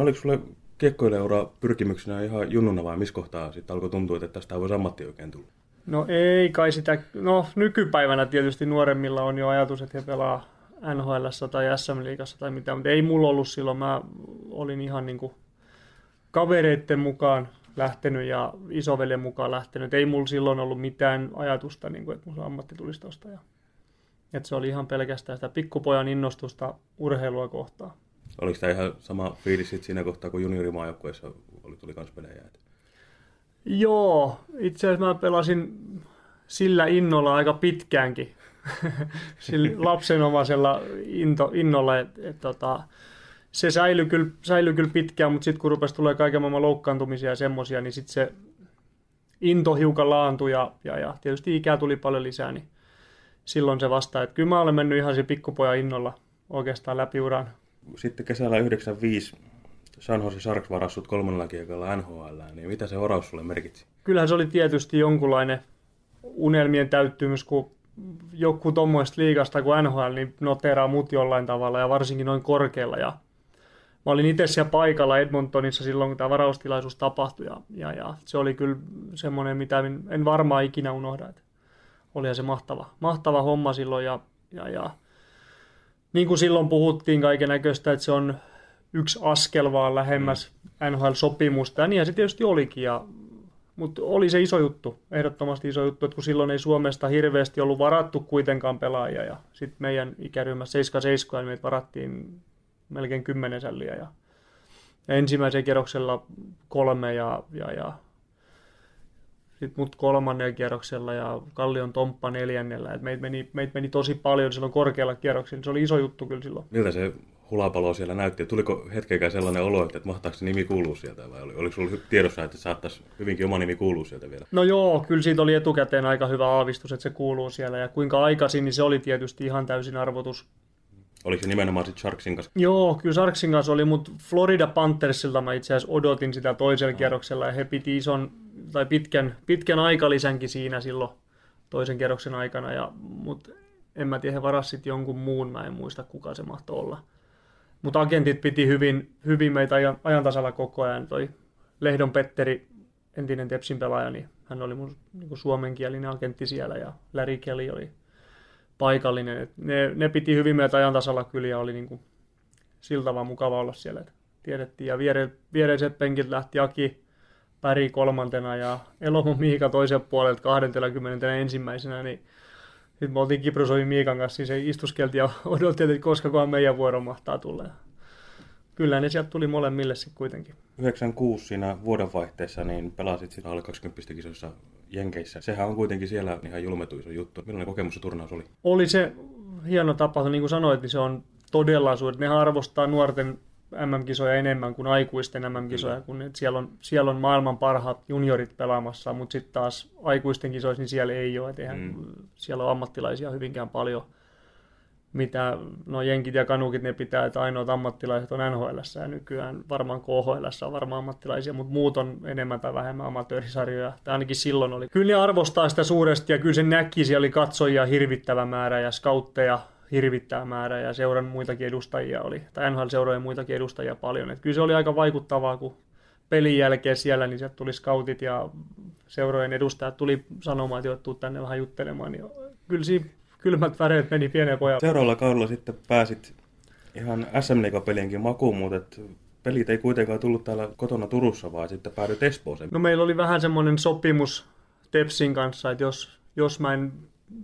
Oliko sulle kiekkoileura pyrkimyksenä ihan junnuna vai missä kohtaa sitten alkoi tuntua, että tästä voisi ammatti oikein tulla? No ei kai sitä, no nykypäivänä tietysti nuoremmilla on jo ajatus, että he pelaa NHL tai SM Liigassa tai mitä, mutta ei mulla ollut silloin, mä olin ihan niin kuin kavereiden mukaan lähtenyt ja isoveljen mukaan lähtenyt. Ei mulla silloin ollut mitään ajatusta, niin kuin, että mun ammatti tulisi tosta. Ja, että se oli ihan pelkästään sitä pikkupojan innostusta urheilua kohtaan. Oliko tämä ihan sama fiilis siinä kohtaa, kun juniorimaajoukkueessa oli, tuli kans pelejä? Joo, itse asiassa mä pelasin sillä innolla aika pitkäänkin. sillä lapsenomaisella into, innolla, että et, tota, se säilyi kyllä, säilyi kyllä pitkään, mutta sitten kun rupesi tulee kaiken maailman loukkaantumisia ja semmoisia, niin sitten se into hiukan laantui ja, ja, ja tietysti ikää tuli paljon lisää, niin silloin se vastaa, että kyllä mä olen mennyt ihan se pikkupoja innolla oikeastaan läpi uran. Sitten kesällä 95 San Jose Sharks varassut kolmannella kiekalla NHL, niin mitä se oraus sulle merkitsi? Kyllähän se oli tietysti jonkunlainen unelmien täyttymys, kun joku tuommoista liigasta kuin NHL niin noteraa mut jollain tavalla ja varsinkin noin korkealla. Ja mä olin itse siellä paikalla Edmontonissa silloin, kun tämä varaustilaisuus tapahtui ja, ja, ja se oli kyllä semmoinen, mitä en varmaan ikinä unohda. Että olihan se mahtava, mahtava homma silloin ja, ja, ja niin kuin silloin puhuttiin kaiken näköistä, että se on yksi askel vaan lähemmäs mm. NHL-sopimusta, ja niin se tietysti olikin, ja, mutta oli se iso juttu, ehdottomasti iso juttu, että kun silloin ei Suomesta hirveästi ollut varattu kuitenkaan pelaajia, ja sitten meidän ikäryhmässä 77, niin meitä varattiin melkein kymmenen sälliä, ja, ja ensimmäisen kierroksella kolme, ja, ja, ja sitten mut kolmannen kierroksella ja Kallion Tomppa neljännellä. Et meitä, meni, meitä meni tosi paljon silloin korkealla kierroksella. Se oli iso juttu kyllä silloin. Miltä se hulapalo siellä näytti? Tuliko hetkenkään sellainen olo, että mahtaako se nimi kuulua sieltä vai oliko sinulla tiedossa, että saattaisi hyvinkin oma nimi kuulua sieltä vielä? No joo, kyllä siitä oli etukäteen aika hyvä aavistus, että se kuuluu siellä ja kuinka aikaisin, niin se oli tietysti ihan täysin arvotus. Oliko se nimenomaan sitten Sharksin kanssa? Joo, kyllä Sharksin kanssa oli, mutta Florida Panthersilta mä itse asiassa odotin sitä toisella no. kierroksella ja he piti ison tai pitkän, pitkän aikalisänkin siinä silloin toisen kierroksen aikana, ja, mutta en mä tiedä, he varasit jonkun muun, mä en muista kuka se mahtoi olla. Mutta agentit piti hyvin, hyvin meitä ajan, ajan tasalla koko ajan. Toi Lehdon Petteri, entinen Tepsin pelaaja, niin hän oli mun niin suomenkielinen agentti siellä ja Larry Kelly oli paikallinen. Et ne, ne, piti hyvin meitä ajan tasalla kyllä ja oli niin kuin, siltä vaan mukava olla siellä. Et tiedettiin ja viere, viereiset penkit lähti Aki Päri kolmantena ja Elomo Miika toisen puolelta 20 ensimmäisenä, niin sitten me oltiin Kiprosovi Miikan kanssa, niin se istuskeltiin ja odotettiin, että koska meidän vuoro mahtaa tulla. Kyllä ne sieltä tuli molemmille sitten kuitenkin. 96 siinä vuodenvaihteessa niin pelasit siinä alle 20 kisoissa Jenkeissä. Sehän on kuitenkin siellä ihan julmetuisa juttu. Millainen kokemus se turnaus oli? Oli se hieno tapa, niin kuin sanoit, niin se on todella suuri. Ne arvostaa nuorten MM-kisoja enemmän kuin aikuisten MM-kisoja, kun siellä on, siellä on maailman parhaat juniorit pelaamassa, mutta sitten taas aikuisten kisoissa niin siellä ei ole, et eihän, mm. siellä on ammattilaisia hyvinkään paljon, mitä no jenkit ja kanukit ne pitää, että ainoat ammattilaiset on NHL ja nykyään varmaan KHL on varmaan ammattilaisia, mutta muut on enemmän tai vähemmän amatöörisarjoja, tai ainakin silloin oli. Kyllä ne arvostaa sitä suuresti ja kyllä se näki, siellä oli katsojia hirvittävä määrä ja skautteja, hirvittää määrä ja seuran muitakin edustajia oli, tai NHL-seurojen muitakin edustajia paljon. Et kyllä se oli aika vaikuttavaa, kun pelin jälkeen siellä, niin sieltä tuli scoutit ja seurojen edustajat tuli sanomaan, että tuu tänne vähän juttelemaan. Niin kyllä siinä kylmät väreet meni pienen pojan. Seuraavalla kaudella sitten pääsit ihan SM pelienkin makuun, mutta pelit ei kuitenkaan tullut täällä kotona Turussa, vaan sitten päädyit Espooseen. No meillä oli vähän semmoinen sopimus Tepsin kanssa, että jos, jos mä en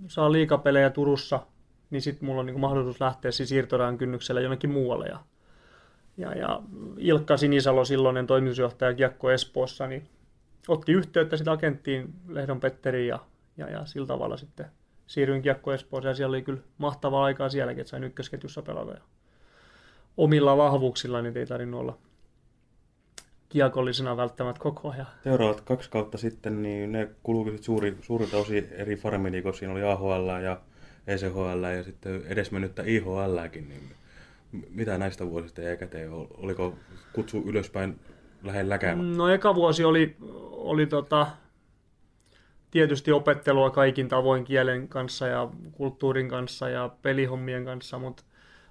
saa liikapelejä Turussa, niin sitten mulla on niin mahdollisuus lähteä siis siirtorajan kynnyksellä jonnekin muualle. Ja, ja, ja Ilkka Sinisalo, silloinen toimitusjohtaja Kiekko Espoossa, niin otti yhteyttä sitten agenttiin Lehdon Petteriin ja, ja, ja sillä tavalla sitten siirryin Kiekko Espooseen ja siellä oli kyllä mahtavaa aikaa sielläkin, että sain ykkösketjussa pelata. Ja omilla vahvuuksilla niin ei tarvinnut olla kiekollisena välttämättä koko ajan. Seuraavat kaksi kautta sitten, niin ne kuluivat suuri, suurilta osin eri farmiliikoissa. Siinä oli AHL ja ECHL ja sitten edesmennyttä IHLkin, niin mitä näistä vuosista jäi käteen? Oliko kutsu ylöspäin lähelläkään? No eka vuosi oli, oli tota, tietysti opettelua kaikin tavoin kielen kanssa ja kulttuurin kanssa ja pelihommien kanssa, mutta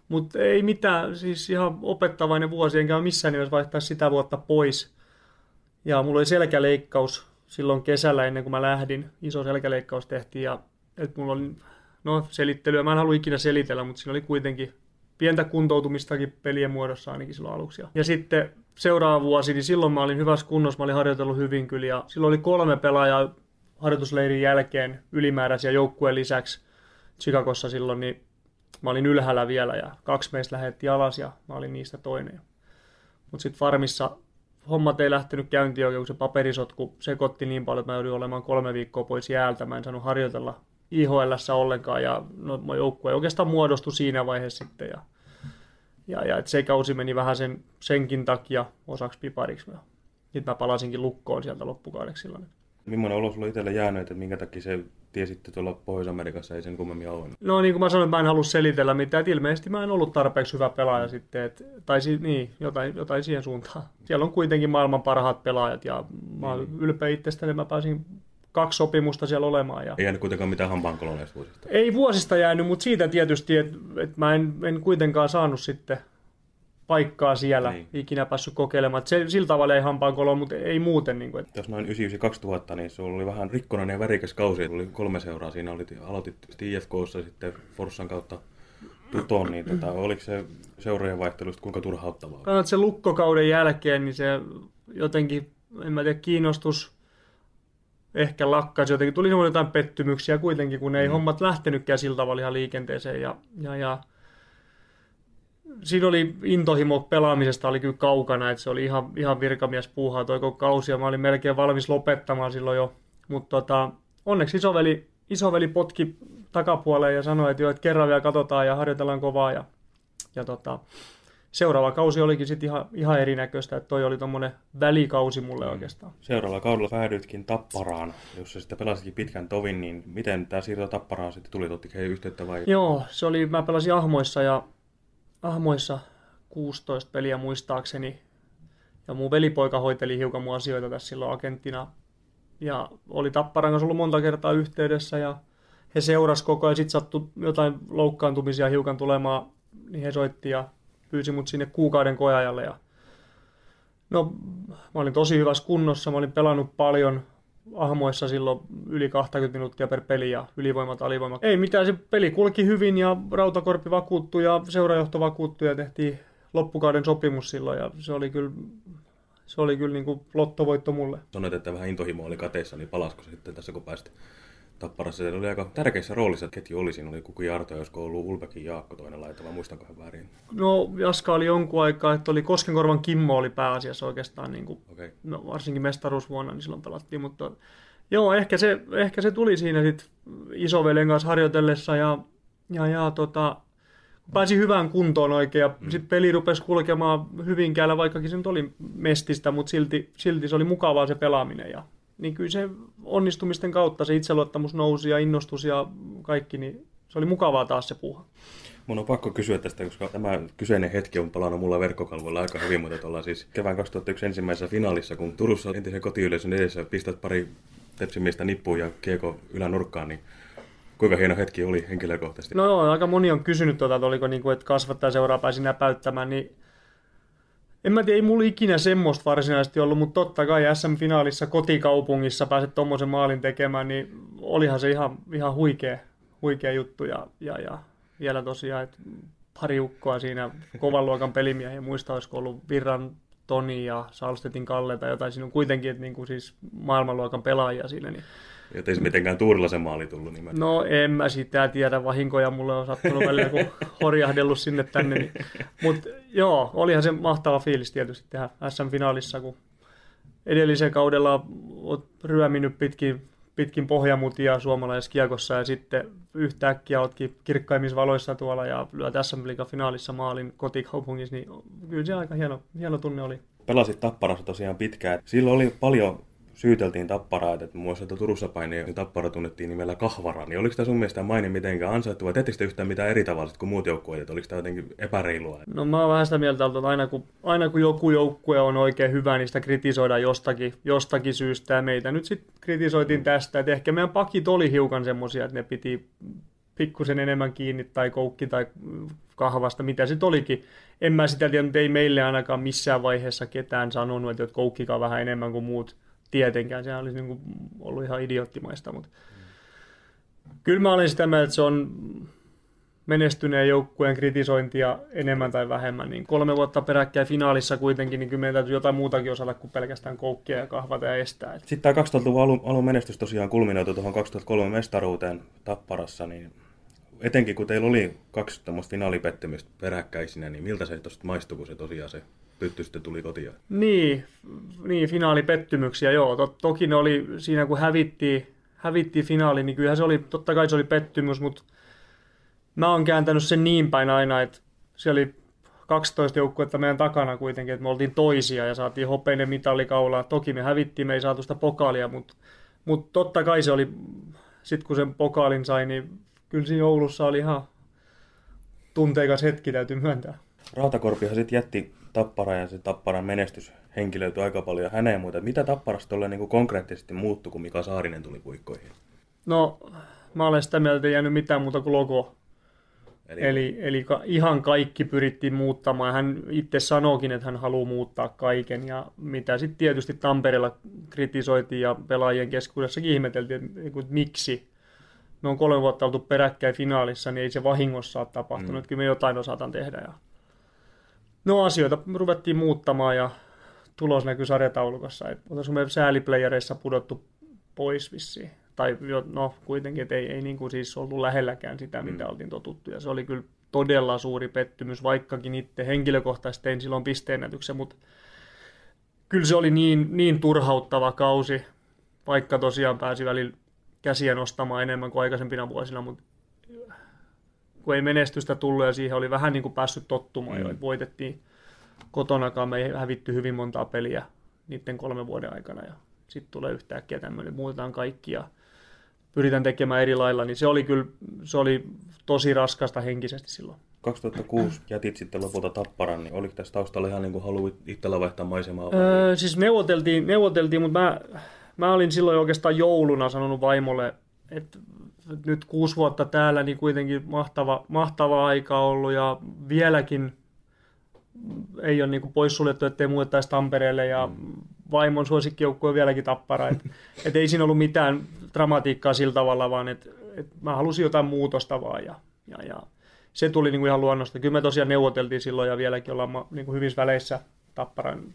Mutta ei mitään, siis ihan opettavainen vuosi, enkä missään nimessä vaihtaa sitä vuotta pois. Ja mulla oli selkäleikkaus silloin kesällä ennen kuin mä lähdin. Iso selkäleikkaus tehtiin ja että mulla oli, no selittelyä, mä en halua ikinä selitellä, mutta siinä oli kuitenkin pientä kuntoutumistakin pelien muodossa ainakin silloin aluksi. Ja sitten seuraava vuosi, niin silloin mä olin hyvässä kunnossa, mä olin harjoitellut hyvin kyllä ja silloin oli kolme pelaajaa harjoitusleirin jälkeen ylimääräisiä joukkueen lisäksi Chicagossa silloin, niin mä olin ylhäällä vielä ja kaksi meistä lähetti alas ja mä olin niistä toinen. Mutta sitten farmissa hommat ei lähtenyt käyntiin oikein, kun se paperisotku sekoitti niin paljon, että mä joudun olemaan kolme viikkoa pois jäältä. Mä en saanut harjoitella IHL ollenkaan ja no, joukkue oikeastaan muodostui siinä vaiheessa sitten. Ja, ja, ja et se kausi meni vähän sen, senkin takia osaksi pipariksi. Sitten mä palasinkin lukkoon sieltä loppukaudeksi silloin. Millainen olo sulla itselle jäänyt, että minkä takia se tiesitte tuolla Pohjois-Amerikassa ei sen kummemmin ole? No niin kuin mä sanoin, mä en halua selitellä mitään. Että ilmeisesti mä en ollut tarpeeksi hyvä pelaaja sitten. Et, tai si, niin, jotain, jotain siihen suuntaan. Siellä on kuitenkin maailman parhaat pelaajat ja mä oon niin. ylpeä itsestäni, mä pääsin kaksi sopimusta siellä olemaan. Ja... Ei jäänyt kuitenkaan mitään hampaankoloneista vuosista. Ei vuosista jäänyt, mutta siitä tietysti, että, että mä en, en kuitenkaan saanut sitten paikkaa siellä niin. ikinä päässyt kokeilemaan. Se, sillä tavalla ei hampaankoloa, mutta ei muuten. Niin kuin. Jos noin 99-2000, niin se oli vähän rikkonainen ja värikäs kausi. Oli kolme seuraa. Siinä oli, aloitit IFKssa sitten Forssan kautta tuton, niin tota, oliko se seurojen vaihtelusta kuinka turhauttavaa? Kannat se lukkokauden jälkeen, niin se jotenkin, en mä tiedä, kiinnostus ehkä lakkasi. Jotenkin tuli jotain pettymyksiä kuitenkin, kun ei mm. hommat lähtenytkään sillä tavalla ihan liikenteeseen. Ja, ja, ja siinä oli intohimo pelaamisesta oli kyllä kaukana, että se oli ihan, ihan virkamies puuhaa toi koko kausi ja mä olin melkein valmis lopettamaan silloin jo. Mutta tota, onneksi isoveli, isoveli potki takapuoleen ja sanoi, että, jo, että kerran vielä katsotaan ja harjoitellaan kovaa. Ja, ja tota, seuraava kausi olikin sitten ihan, ihan erinäköistä, että toi oli tommonen välikausi mulle mm. oikeastaan. Seuraavalla kaudella päädyitkin Tapparaan, jossa sitten pelasitkin pitkän tovin, niin miten tämä siirto Tapparaan sitten tuli, otti he yhteyttä vai? Joo, se oli, mä pelasin Ahmoissa ja Ahmoissa 16 peliä muistaakseni. Ja mun velipoika hoiteli hiukan mun asioita tässä silloin agenttina. Ja oli Tapparan kanssa ollut monta kertaa yhteydessä ja he seurasi koko ajan. Sitten sattui jotain loukkaantumisia hiukan tulemaan, niin he soitti ja pyysi mut sinne kuukauden kojajalle. Ja no, mä olin tosi hyvässä kunnossa, mä olin pelannut paljon, ahmoissa silloin yli 20 minuuttia per peli ja ylivoimat, alivoimat. Ei mitään, se peli kulki hyvin ja Rautakorpi vakuuttui ja seurajohto vakuuttui ja tehtiin loppukauden sopimus silloin ja se oli kyllä se oli kyllä niin kuin lottovoitto mulle. Sanoit, että vähän intohimo oli kateessa, niin palasko sitten tässä kun pääsit Tapparassa? Se oli aika tärkeissä roolissa, että ketju oli. Siinä oli Kuku Jarto, josko ollut Ulbekin Jaakko toinen laita, vai muistankohan väärin? No Jaska oli jonkun aikaa, että oli Koskenkorvan Kimmo oli pääasiassa oikeastaan, niin kuin, okay. no, varsinkin mestaruusvuonna, niin silloin pelattiin, mutta joo, ehkä se, ehkä se tuli siinä sitten isoveljen kanssa harjoitellessa ja, ja, ja tota, pääsi hyvään kuntoon oikein ja mm. sitten peli rupesi kulkemaan Hyvinkäällä, vaikkakin se nyt oli mestistä, mutta silti, silti se oli mukavaa se pelaaminen ja niin kyllä se onnistumisten kautta se itseluottamus nousi ja innostus ja kaikki, niin se oli mukavaa taas se puha. Mun on pakko kysyä tästä, koska tämä kyseinen hetki on palannut mulla verkkokalvoilla aika hyvin, mutta ollaan siis kevään 2001 ensimmäisessä finaalissa, kun Turussa entisen kotiyleisön edessä pistät pari tepsimiestä nippuun ja kieko ylänurkkaan, niin kuinka hieno hetki oli henkilökohtaisesti? No joo, aika moni on kysynyt, tuota, että oliko niin kuin, että kasvattaja seuraa pääsi näpäyttämään, niin en mä tiedä, ei mulla ikinä semmoista varsinaisesti ollut, mutta totta kai SM-finaalissa kotikaupungissa pääset tuommoisen maalin tekemään, niin olihan se ihan, ihan huikea, huikea juttu. Ja, ja, ja vielä tosiaan, että pari ukkoa siinä kovan luokan pelimiehiä, muista olisiko ollut Virran Toni ja Salstetin Kalle tai jotain, siinä on kuitenkin että niin kuin siis maailmanluokan pelaajia siinä, niin Joten se mitenkään se maali tullut nimeltä. No en mä sitä tiedä, vahinkoja mulle on sattunut välillä, kun horjahdellut sinne tänne. Niin. Mutta joo, olihan se mahtava fiilis tietysti tehdä SM-finaalissa, kun edellisen kaudella olet ryöminyt pitkin, pitkin pohjamutia suomalaiskiekossa ja sitten yhtäkkiä oletkin kirkkaimmissa valoissa tuolla ja lyöt SM finaalissa maalin kotikaupungissa, niin kyllä se aika hieno, hieno tunne oli. Pelasit Tapparassa tosiaan pitkään. Silloin oli paljon syyteltiin Tapparaa, että muun muassa Turussa päin niin Tappara tunnettiin nimellä Kahvara, niin oliko tämä sun mielestä maine mitenkään ansaittu vai teettekö yhtään mitään eri tavalla kuin muut joukkueet, että oliko tämä jotenkin epäreilua? No mä oon vähän sitä mieltä, että aina kun, aina kun joku joukkue on oikein hyvä, niin sitä kritisoidaan jostakin, jostakin syystä ja meitä nyt sitten kritisoitiin tästä, että ehkä meidän pakit oli hiukan semmoisia, että ne piti pikkusen enemmän kiinni tai koukki tai kahvasta, mitä se olikin. En mä sitä tiedä, mutta ei meille ainakaan missään vaiheessa ketään sanonut, että koukkikaa vähän enemmän kuin muut. Tietenkään, sehän olisi niin kuin ollut ihan idioottimaista, mutta mm. kyllä mä olen sitä mieltä, että se on menestyneen joukkueen kritisointia enemmän tai vähemmän, niin kolme vuotta peräkkäin finaalissa kuitenkin, niin kyllä meidän täytyy jotain muutakin osata kuin pelkästään koukkia ja kahvata ja estää. Sitten tämä 2000-luvun alun, alun menestys tosiaan kulminoitu tuohon 2003 mestaruuteen Tapparassa, niin etenkin kun teillä oli kaksi tämmöistä finaalipettymystä peräkkäisinä, niin miltä se tuosta maistui, kun se tosiaan se pytty sitten tuli kotiin? Niin, niin finaalipettymyksiä, joo. Tot, toki ne oli siinä, kun hävittiin, hävittiin finaali, niin kyllähän se oli, totta kai se oli pettymys, mutta mä oon kääntänyt sen niin päin aina, että siellä oli 12 joukkuetta meidän takana kuitenkin, että me oltiin toisia ja saatiin hopeinen mitallikaulaa. Toki me hävittiin, me ei saatu sitä pokaalia, mutta, mutta totta kai se oli, sitten kun sen pokaalin sai, niin kyllä siinä Oulussa oli ihan tunteikas hetki, täytyy myöntää. Rautakorpihan sitten jätti Tappara ja se Tapparan menestys henkilöityi aika paljon häneen muuta. Mitä Tapparasta oli niin konkreettisesti muuttu, kun Mika Saarinen tuli puikkoihin? No, mä olen sitä mieltä, jäänyt mitään muuta kuin logo Eli, eli, eli ihan kaikki pyrittiin muuttamaan. Hän itse sanookin, että hän haluaa muuttaa kaiken. Ja mitä sitten tietysti Tampereella kritisoitiin ja pelaajien keskuudessakin ihmeteltiin, että, että miksi. Me on kolme vuotta oltu peräkkäin finaalissa, niin ei se vahingossa ole tapahtunut. Mm. Kyllä me jotain osataan tehdä. Ja... No asioita ruvettiin muuttamaan ja tulos näkyy sarjataulukossa. Että me sääliplayereissa pudottu pois vissiin tai no kuitenkin, että ei, ei niin kuin siis ollut lähelläkään sitä, mitä mm. oltiin totuttu. Ja se oli kyllä todella suuri pettymys, vaikkakin itse henkilökohtaisesti tein silloin pisteennätyksen, mutta kyllä se oli niin, niin turhauttava kausi, vaikka tosiaan pääsi välillä käsiä nostamaan enemmän kuin aikaisempina vuosina, mutta kun ei menestystä tullut ja siihen oli vähän niin kuin päässyt tottumaan mm. jo, että voitettiin kotonakaan, me ei hävitty hyvin montaa peliä niiden kolmen vuoden aikana ja sitten tulee yhtäkkiä tämmöinen, muutetaan kaikki ja pyritään tekemään eri lailla, niin se oli kyllä se oli tosi raskasta henkisesti silloin. 2006 jätit sitten lopulta Tapparan, niin oliko tässä taustalla ihan niin kuin haluit itsellä vaihtaa maisemaa? Öö, siis neuvoteltiin, neuvoteltiin mutta mä, mä olin silloin oikeastaan jouluna sanonut vaimolle, että nyt kuusi vuotta täällä, niin kuitenkin mahtava, mahtava aika ollut ja vieläkin ei ole niin kuin poissuljettu, ettei muutettaisi Tampereelle ja mm. vaimon suosikkijoukkue on vieläkin tappara. Et, et ei siinä ollut mitään dramatiikkaa sillä tavalla, vaan että et mä halusin jotain muutosta vaan ja, ja, ja se tuli niin kuin ihan luonnosta. Kyllä me tosiaan neuvoteltiin silloin ja vieläkin ollaan niin kuin hyvissä väleissä Tapparan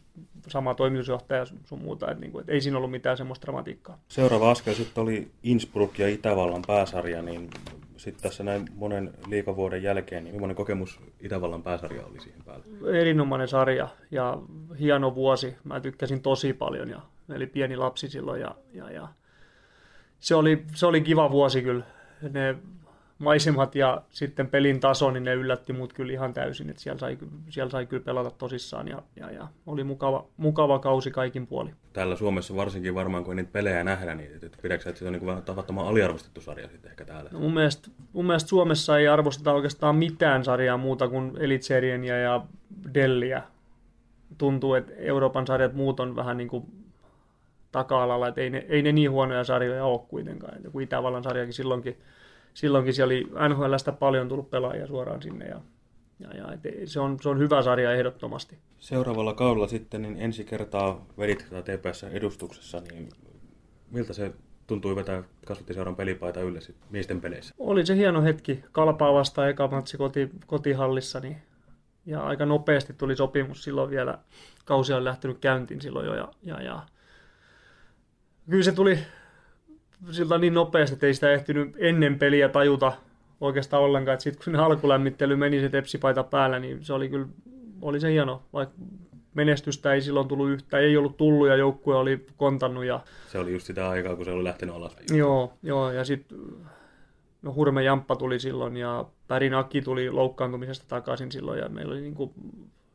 sama toimitusjohtaja sun muuta, että, niin kuin, että ei siinä ollut mitään semmoista dramatiikkaa. Seuraava askel sitten oli Innsbruck ja Itävallan pääsarja, niin sitten tässä näin monen liikavuoden jälkeen, niin millainen kokemus Itävallan pääsarja oli siihen päälle? Erinomainen sarja ja hieno vuosi. Mä tykkäsin tosi paljon ja eli pieni lapsi silloin ja, ja, ja se, oli, se oli kiva vuosi kyllä. Ne maisemat ja sitten pelin taso, niin ne yllätti mut kyllä ihan täysin, että siellä sai, siellä sai kyllä pelata tosissaan ja, ja, ja oli mukava, mukava kausi kaikin puoli. Täällä Suomessa varsinkin varmaan, kun niitä pelejä nähdä, niin että pidätkö että se on niin vähän tavattoman aliarvostettu sarja sitten ehkä täällä? No mun, mielestä, mun mielestä Suomessa ei arvosteta oikeastaan mitään sarjaa muuta kuin Elitserieniä ja Delliä. Tuntuu, että Euroopan sarjat muut on vähän niin kuin taka-alalla, että ei ne, ei ne niin huonoja sarjoja ole kuitenkaan. Että kun Itävallan sarjakin silloinkin silloinkin siellä oli NHLstä paljon tullut pelaajia suoraan sinne ja, ja, ja se, on, se on hyvä sarja ehdottomasti. Seuraavalla kaudella sitten niin ensi kertaa vedit tätä TPS edustuksessa, niin miltä se tuntui vetää kasvattiseuran pelipaita yllä miesten peleissä? Oli se hieno hetki. Kalpaa vastaan eka matsi koti, kotihallissa, niin, ja aika nopeasti tuli sopimus silloin vielä. Kausi on lähtenyt käyntiin silloin jo, ja, ja, ja kyllä se tuli siltä niin nopeasti, että ei sitä ehtinyt ennen peliä tajuta oikeastaan ollenkaan. Että sitten kun alkulämmittely meni se tepsipaita päällä, niin se oli kyllä oli se hieno, vaikka menestystä ei silloin tullut yhtään, ei ollut tullut ja joukkue oli kontannut. Ja... Se oli just sitä aikaa, kun se oli lähtenyt alas. Joo, joo ja sitten no, Hurme Jamppa tuli silloin ja Pärin Akki tuli loukkaantumisesta takaisin silloin ja meillä oli niin kuin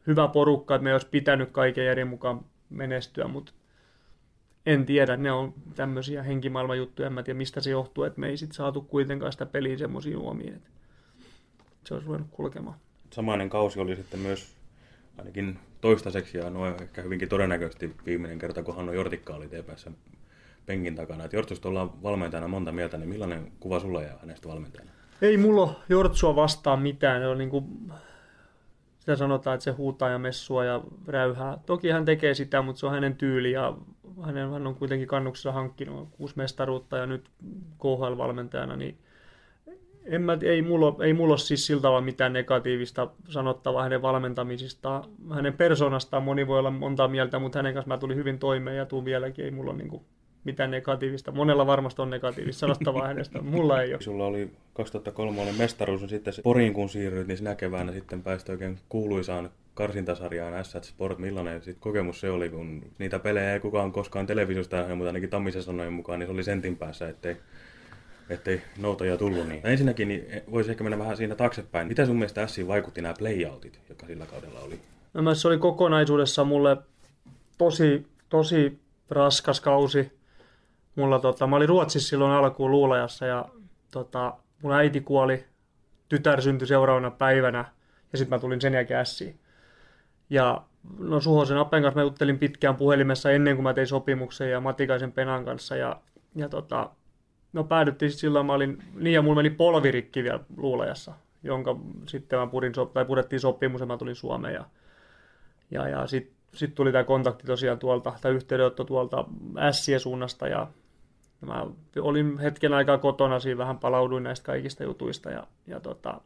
hyvä porukka, että me olisi pitänyt kaiken eri mukaan menestyä, mutta en tiedä, ne on tämmöisiä henkimaailman juttuja, en mä tiedä mistä se johtuu, että me ei sit saatu kuitenkaan sitä peliä semmoisiin uomiin, että se olisi ruvennut kulkemaan. Samainen kausi oli sitten myös ainakin toistaiseksi ja noin ehkä hyvinkin todennäköisesti viimeinen kerta, kun Hanno Jortikka oli TPS penkin takana. Että Jortusta ollaan valmentajana monta mieltä, niin millainen kuva sulla jää hänestä valmentajana? Ei mulla Jortsua vastaan mitään. Se on niin kuin, sitä sanotaan, että se huutaa ja messua ja räyhää. Toki hän tekee sitä, mutta se on hänen tyyli ja hänen, hän on kuitenkin kannuksessa hankkinut kuusi mestaruutta ja nyt KHL-valmentajana, niin en mä, ei, mulla, ei mulla ole siis siltä tavalla mitään negatiivista sanottavaa hänen valmentamisistaan. Hänen persoonastaan moni voi olla monta mieltä, mutta hänen kanssa mä tulin hyvin toimeen ja tuun vieläkin. Ei mulla niin kuin mitään negatiivista. Monella varmasti on negatiivista sanottavaa hänestä, mulla ei ole. Sulla oli 2003 oli mestaruus, ja sitten Poriin kun siirryit, niin sinä keväänä sitten pääsit oikein kuuluisaan karsintasarjaan S Sport. Millainen sit kokemus se oli, kun niitä pelejä ei kukaan koskaan televisiosta nähnyt, mutta ainakin Tammisen sanojen mukaan, niin se oli sentin päässä, ettei ettei noutoja tullut. Niin. Ensinnäkin niin voisi ehkä mennä vähän siinä taaksepäin. Mitä sun mielestä Siin vaikutti nämä playoutit, jotka sillä kaudella oli? No, se oli kokonaisuudessa mulle tosi, tosi raskas kausi. Mulla, tota, mä olin Ruotsissa silloin alkuun luulajassa ja tota, mun äiti kuoli, tytär syntyi seuraavana päivänä ja sitten mä tulin sen jälkeen Siin. Ja no Suhosen Apen kanssa mä juttelin pitkään puhelimessa ennen kuin mä tein sopimuksen ja Matikaisen Penan kanssa ja, ja tota, no päädyttiin silloin, mä olin, niin ja mulla meni polvirikki vielä luulajassa, jonka sitten mä purin, tai purettiin sopimus ja mä tulin Suomeen ja, ja, ja sitten sit tuli tämä kontakti tosiaan tuolta, tai yhteydenotto tuolta Ässien suunnasta ja mä olin hetken aikaa kotona, siinä vähän palauduin näistä kaikista jutuista ja, ja tota,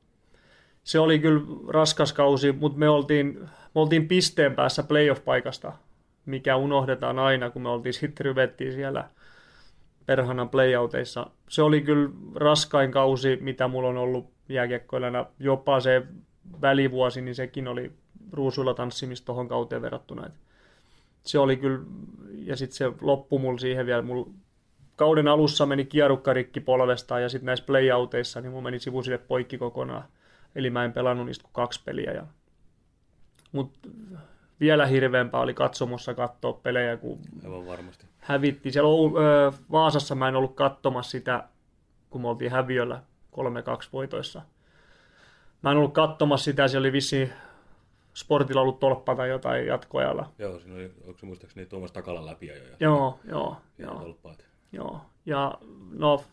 se oli kyllä raskas kausi, mutta me oltiin, me oltiin pisteen päässä playoff-paikasta, mikä unohdetaan aina, kun me oltiin sitten ryvettiin siellä – perhana playouteissa. Se oli kyllä raskain kausi, mitä mulla on ollut jääkiekkoilijana. Jopa se välivuosi, niin sekin oli ruusuilla tanssimista tuohon kauteen verrattuna. Et se oli kyllä, ja sitten se loppui mulla siihen vielä, mulla kauden alussa meni kierukkarikki polvesta ja sitten näissä playouteissa niin mulla meni sivusille poikki kokonaan. Eli mä en pelannut niistä kuin kaksi peliä. Ja... Mutta vielä hirveämpää oli katsomossa katsoa pelejä, kun Aivan varmasti. hävittiin. Siellä öö, Vaasassa mä en ollut katsomassa sitä, kun me oltiin häviöllä 3-2 voitoissa. Mä en ollut katsomassa sitä, siellä oli vissi sportilla ollut tolppa tai jotain jatkoajalla. Joo, siinä oli, onko se muistaakseni Tuomas Takala läpi jo? Joo, joo, joo. Tolppaat. Joo, ja no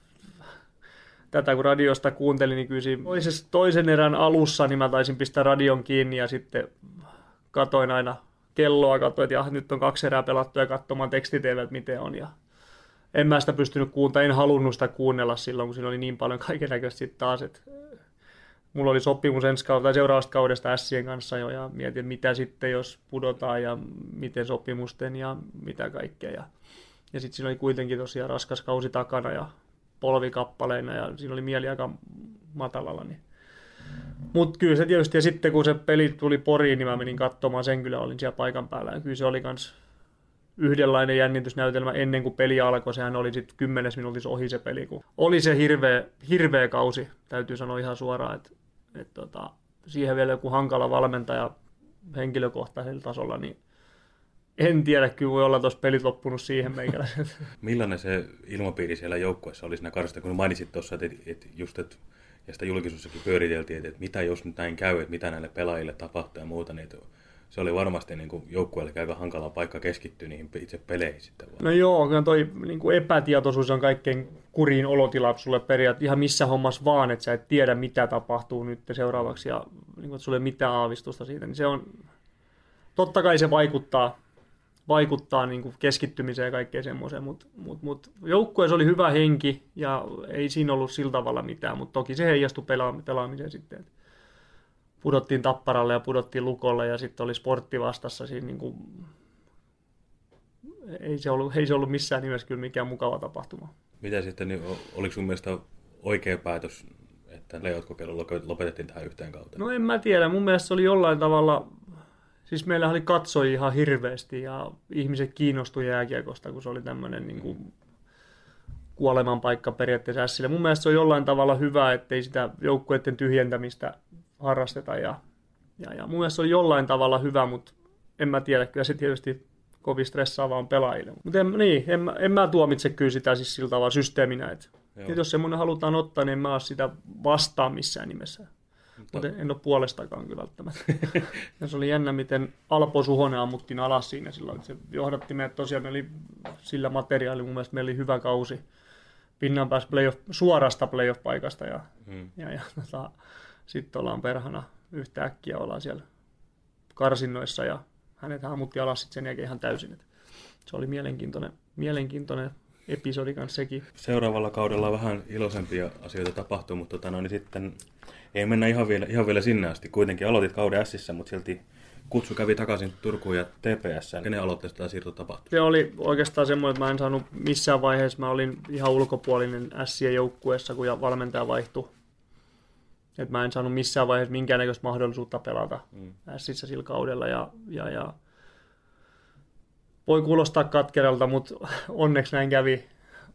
tätä kun radiosta kuuntelin, niin kyllä toisen erän alussa niin mä taisin pistää radion kiinni ja sitten katoin aina kelloa, katsoin, että ja, nyt on kaksi erää pelattu ja katsomaan tekstiteille, että miten on. Ja en mä sitä pystynyt kuuntelemaan, en halunnut sitä kuunnella silloin, kun siinä oli niin paljon kaiken näköistä taas, että mulla oli sopimus ensi kaudesta, tai seuraavasta kaudesta Sien kanssa jo, ja mietin, mitä sitten, jos pudotaan, ja miten sopimusten, ja mitä kaikkea. Ja, ja sitten siinä oli kuitenkin tosiaan raskas kausi takana, ja polvikappaleina, ja siinä oli mieli aika matalalla, niin mutta kyllä se tietysti, ja sitten kun se peli tuli Poriin, niin mä menin katsomaan sen, kyllä olin siellä paikan päällä. Ja kyllä se oli myös yhdenlainen jännitysnäytelmä ennen kuin peli alkoi. Sehän oli sitten kymmenes minuutissa ohi se peli. Kun oli se hirveä, hirveä kausi, täytyy sanoa ihan suoraan, että, että tota, siihen vielä joku hankala valmentaja henkilökohtaisella tasolla, niin en tiedä, kyllä voi olla tuossa pelit loppunut siihen meikäläiset. Millainen se ilmapiiri siellä joukkueessa oli siinä karsta, kun mainitsit tuossa, että, että just, että ja sitä julkisuussakin pyöriteltiin, että mitä jos nyt näin käy, että mitä näille pelaajille tapahtuu ja muuta, niin se oli varmasti niin kuin joukkueelle aika hankala paikka keskittyä niihin itse peleihin sitten. Vaan. No joo, kyllä toi niin kuin epätietoisuus on kaikkein kuriin olotila sulle periaatteessa ihan missä hommas vaan, että sä et tiedä mitä tapahtuu nyt seuraavaksi ja niin kuin, että sulle ei mitään aavistusta siitä, niin se on, totta kai se vaikuttaa, vaikuttaa niin kuin keskittymiseen ja kaikkeen semmoiseen, mutta mut, mut, joukkueessa oli hyvä henki ja ei siinä ollut sillä tavalla mitään, mutta toki se heijastui pela- pelaamiseen sitten. pudottiin tapparalle ja pudottiin lukolle ja sitten oli sportti vastassa siinä niin kuin, ei se, ollut, ei se ollut missään nimessä kyllä mikään mukava tapahtuma. Mitä sitten, niin oliko sun mielestä oikea päätös, että Leot-kokeilu lopetettiin tähän yhteen kautta? No en mä tiedä, mun mielestä se oli jollain tavalla Siis meillä oli katsoi ihan hirveästi ja ihmiset kiinnostui jääkiekosta, kun se oli tämmöinen niin kuin kuoleman paikka periaatteessa Sille. Mun mielestä se on jollain tavalla hyvä, ettei sitä joukkueiden tyhjentämistä harrasteta ja, ja, ja mun mielestä se on jollain tavalla hyvä, mutta en mä tiedä, kyllä se tietysti kovin stressaavaa on pelaajille. Mutta en, niin, en, en mä tuomitse kyllä sitä siis sillä tavalla systeeminä, että, että jos semmoinen halutaan ottaa, niin en mä ole sitä vastaan missään nimessä. Mutta en ole puolestakaan kyllä välttämättä. ja se oli jännä, miten Alpo Suhonen ammuttiin alas siinä silloin. Se johdatti meidät tosiaan, meillä oli sillä materiaalilla, mun mielestä meillä oli hyvä kausi. pinnan päässä playoff, suorasta playoff-paikasta ja, Mm. ja, ja tota, sitten ollaan perhana yhtäkkiä ollaan siellä karsinnoissa ja hänet hammutti alas sitten sen jälkeen ihan täysin. Et se oli mielenkiintoinen, mielenkiintoinen episodi kanssa sekin. Seuraavalla kaudella vähän iloisempia asioita tapahtuu, mutta tota, no, niin sitten ei mennä ihan vielä, ihan vielä sinne asti. Kuitenkin aloitit kauden Sissä, mutta silti kutsu kävi takaisin Turkuun ja TPS. Kenen aloitteesta tämä siirto tapahtui? Se oli oikeastaan semmoinen, että mä en saanut missään vaiheessa, mä olin ihan ulkopuolinen Sien joukkueessa, kun valmentaja vaihtui. Et mä en saanut missään vaiheessa minkäännäköistä mahdollisuutta pelata Mm. Sissä sillä kaudella. Ja, ja, ja voi kuulostaa katkeralta, mutta onneksi näin kävi,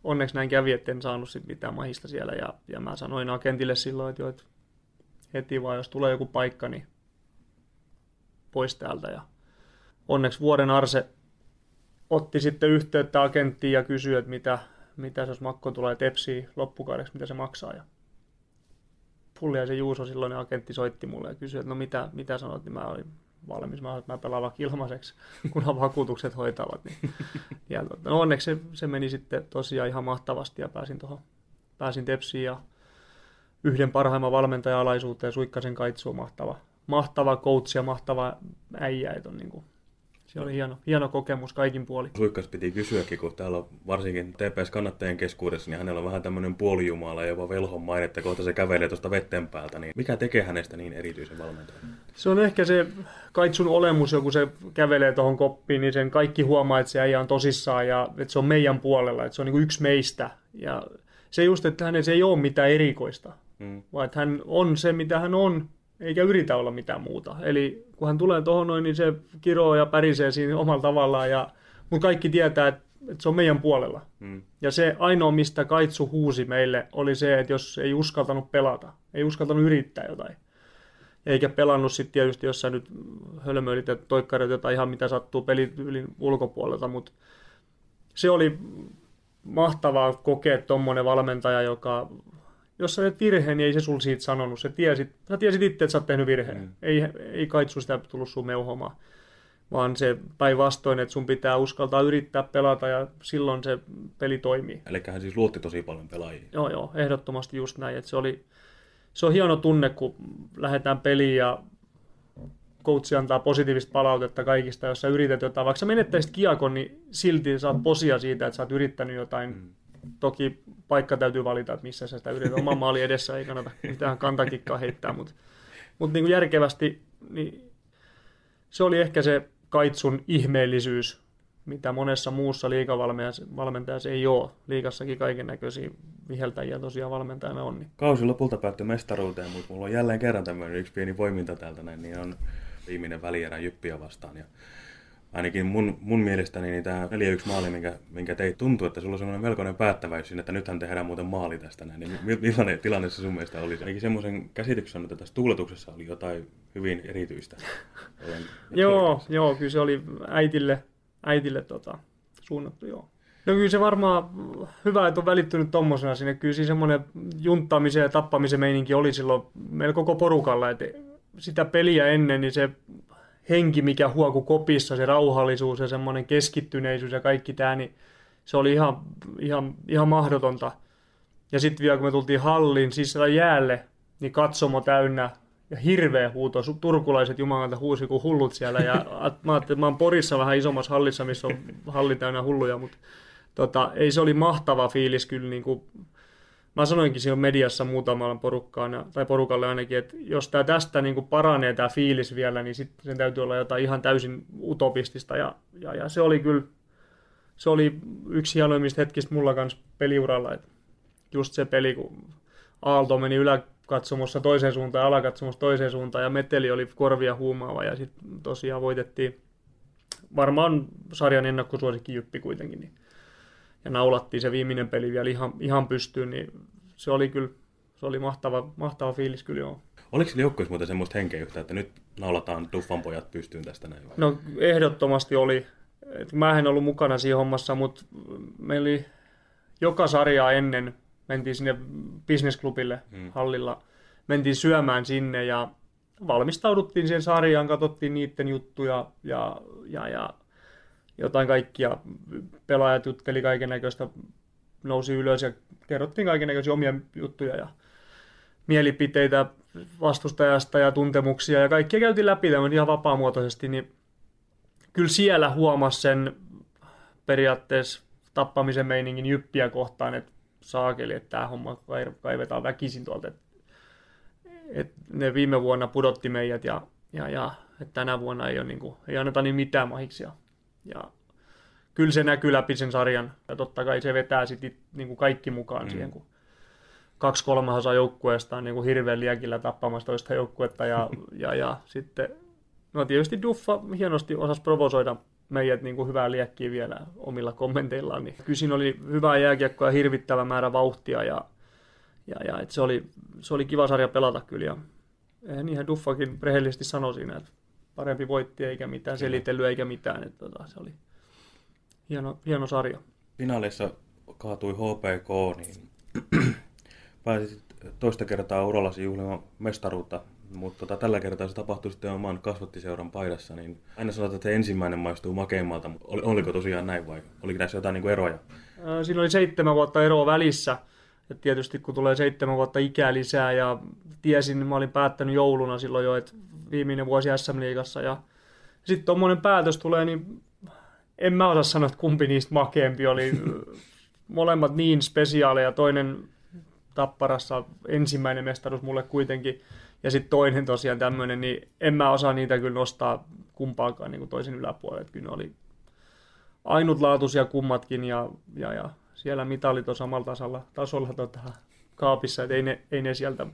onneksi näin kävi että en saanut sit mitään mahista siellä. Ja, ja mä sanoin agentille silloin, että, jo, että heti vaan jos tulee joku paikka, niin pois täältä. Ja onneksi vuoden Arse otti sitten yhteyttä agenttiin ja kysyi, että mitä, mitä jos Makko tulee tepsiin loppukaudeksi, mitä se maksaa. Ja Pulliaisen Juuso silloin agentti soitti mulle ja kysyi, että no mitä, mitä sanot, niin mä olin valmis. Mä, mä pelaan vaikka ilmaiseksi, kunhan vakuutukset hoitavat. Niin. Ja, tota, no onneksi se, se, meni sitten tosiaan ihan mahtavasti ja pääsin, tohon, pääsin tepsiin ja yhden parhaimman valmentajan alaisuuteen Suikkasen kaitsuun mahtava, mahtava coach ja mahtava äijä. Että on niin kuin, se oli hieno, hieno kokemus kaikin puolin. Suikkas piti kysyäkin, kun täällä on varsinkin TPS-kannattajien keskuudessa, niin hänellä on vähän tämmöinen puolijumala ja jopa velhon mainetta, kohta se kävelee tuosta vetten päältä. Niin mikä tekee hänestä niin erityisen valmentajan? Se on ehkä se kaitsun olemus, joku se kävelee tuohon koppiin, niin sen kaikki huomaa, että se äijä on tosissaan ja että se on meidän puolella, että se on niin kuin yksi meistä. Ja se just, että hänessä ei ole mitään erikoista, Mm. vaan että hän on se, mitä hän on, eikä yritä olla mitään muuta. Eli kun hän tulee tuohon noin, niin se kiroo ja pärisee siinä omalla tavallaan, ja, mutta kaikki tietää, että, että se on meidän puolella. Mm. Ja se ainoa, mistä Kaitsu huusi meille, oli se, että jos ei uskaltanut pelata, ei uskaltanut yrittää jotain. Eikä pelannut sitten tietysti jossain nyt hölmöilit ja toikkarit jotain ihan mitä sattuu pelityylin ulkopuolelta, mutta se oli mahtavaa kokea tuommoinen valmentaja, joka jos sä teet virheen, niin ei se sul siitä sanonut. Sä tiesit, sä tiesit itse, että sä oot tehnyt virheen. Mm. Ei, ei kaitsu sitä tullut sun meuhomaan. Vaan se päinvastoin, että sun pitää uskaltaa yrittää pelata ja silloin se peli toimii. Eli hän siis luotti tosi paljon pelaajia. Joo, joo, ehdottomasti just näin. Että se, oli, se on hieno tunne, kun lähdetään peliin ja coachi antaa positiivista palautetta kaikista, jos sä yrität jotain. Vaikka sä menettäisit kiekon, niin silti saat posia siitä, että sä oot yrittänyt jotain. Mm. Toki paikka täytyy valita, että missä sä sitä yrität. Oman maali edessä ei kannata mitään kantakikkaa heittää, mutta, mutta niin kuin järkevästi niin se oli ehkä se kaitsun ihmeellisyys, mitä monessa muussa liikavalmentajassa ei ole. Liikassakin kaiken näköisiä viheltäjiä tosiaan valmentajana on. Niin. Kausi lopulta päättyi mestaruuteen, mutta mulla on jälleen kerran tämmöinen yksi pieni voiminta täältä näin, niin on viimeinen välierä Jyppiä vastaan. Ja ainakin mun, mun mielestäni niin tämä 4-1 maali, minkä, minkä teit, tuntuu, että sulla on semmoinen melkoinen päättäväisyys että nythän tehdään muuten maali tästä näin. Niin mi- millainen tilanne se sun mielestä oli? Ainakin semmoisen käsityksen, että tässä tuuletuksessa oli jotain hyvin erityistä. Olen Joo, joo, kyllä se oli äitille, äitille tota, suunnattu, joo. No kyllä se varmaan hyvä, että on välittynyt tommosena sinne. Kyllä siinä semmoinen junttaamisen ja tappamisen meininki oli silloin meillä koko porukalla. Että sitä peliä ennen, niin se henki, mikä huoku kopissa, se rauhallisuus ja semmoinen keskittyneisyys ja kaikki tämä, niin se oli ihan, ihan, ihan mahdotonta. Ja sitten vielä kun me tultiin hallin sisällä jäälle, niin katsomo täynnä ja hirveä huuto. Turkulaiset jumalalta huusi kuin hullut siellä. Ja mä ajattelin, että mä oon Porissa vähän isommassa hallissa, missä on halli täynnä hulluja, mutta tota, ei se oli mahtava fiilis kyllä. Niin kuin, mä sanoinkin siinä mediassa muutamalle porukkaan, tai porukalle ainakin, että jos tämä tästä niin kuin paranee tämä fiilis vielä, niin sitten sen täytyy olla jotain ihan täysin utopistista. Ja, ja, ja se oli kyllä, se oli yksi hienoimmista hetkistä mulla kanssa peliuralla. Että just se peli, kun Aalto meni yläkatsomossa toiseen suuntaan ja alakatsomossa toiseen suuntaan ja meteli oli korvia huumaava ja sitten tosiaan voitettiin varmaan sarjan ennakkosuosikki Jyppi kuitenkin. Niin. Ja naulattiin se viimeinen peli vielä ihan, ihan pystyyn, niin se oli kyllä se oli mahtava, mahtava fiilis kyllä joo. Oliko sillä joukkueessa muuten semmoista henkeä yhtä, että nyt naulataan Duffan pojat pystyyn tästä näin? Vai? No ehdottomasti oli. Et mä en ollut mukana siinä hommassa, mutta meillä oli joka sarjaa ennen, mentiin sinne bisnesklubille Mm. hallilla, mentiin syömään sinne ja valmistauduttiin siihen sarjaan, katsottiin niiden juttuja ja, ja, ja jotain kaikkia. Pelaajat jutteli kaiken näköistä nousi ylös ja kerrottiin kaikenlaisia omia juttuja ja mielipiteitä vastustajasta ja tuntemuksia ja kaikkia käytiin läpi tämän ihan vapaamuotoisesti, niin kyllä siellä huomasi sen periaatteessa tappamisen meiningin jyppiä kohtaan, että saakeli, että tämä homma kaivetaan väkisin tuolta. Että, että ne viime vuonna pudotti meidät ja, ja, ja että tänä vuonna ei, ole, niin kuin, ei anneta niin mitään mahiksia. Ja kyllä se näkyy läpi sen sarjan. Ja totta kai se vetää sitten niin kuin kaikki mukaan mm. siihen, kun kaksi kolmasosaa joukkueesta on niin kuin hirveän liekillä tappamassa toista joukkuetta. Ja, ja, ja sitten, no tietysti Duffa hienosti osasi provosoida meidät niin kuin hyvää liekkiä vielä omilla kommenteillaan. Niin kysin oli hyvää jääkiekkoa ja hirvittävä määrä vauhtia ja, ja, ja et se, oli, se oli kiva sarja pelata kyllä. Ja eihän ihan Duffakin rehellisesti sanoi siinä, että parempi voitti eikä mitään selitellyt eikä mitään. Että tota, se oli hieno, hieno sarja. Finaalissa kaatui HPK, niin pääsit toista kertaa urallasi juhlimaan mestaruutta mutta tota, tällä kertaa se tapahtui sitten oman kasvattiseuran paidassa, niin aina sanotaan, että ensimmäinen maistuu makeimmalta. Ol, oliko tosiaan näin vai oliko tässä jotain niin kuin eroja? Siinä oli seitsemän vuotta eroa välissä. Ja tietysti kun tulee seitsemän vuotta ikää lisää ja tiesin, mä olin päättänyt jouluna silloin jo, että viimeinen vuosi SM-liigassa. Ja sitten tuommoinen päätös tulee, niin en mä osaa sanoa, että kumpi niistä makeampi oli. Molemmat niin spesiaaleja. Toinen Tapparassa ensimmäinen mestaruus mulle kuitenkin ja sitten toinen tosiaan tämmöinen, niin en mä osaa niitä kyllä nostaa kumpaakaan niin kuin toisen yläpuolelle. Kyllä ne oli ainutlaatuisia kummatkin ja, ja, ja siellä mitalit on samalla tasolla, tasolla tota, kaapissa, että ei ne, ei ne sieltä,